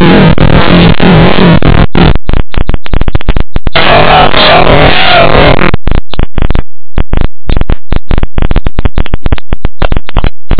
Yeah.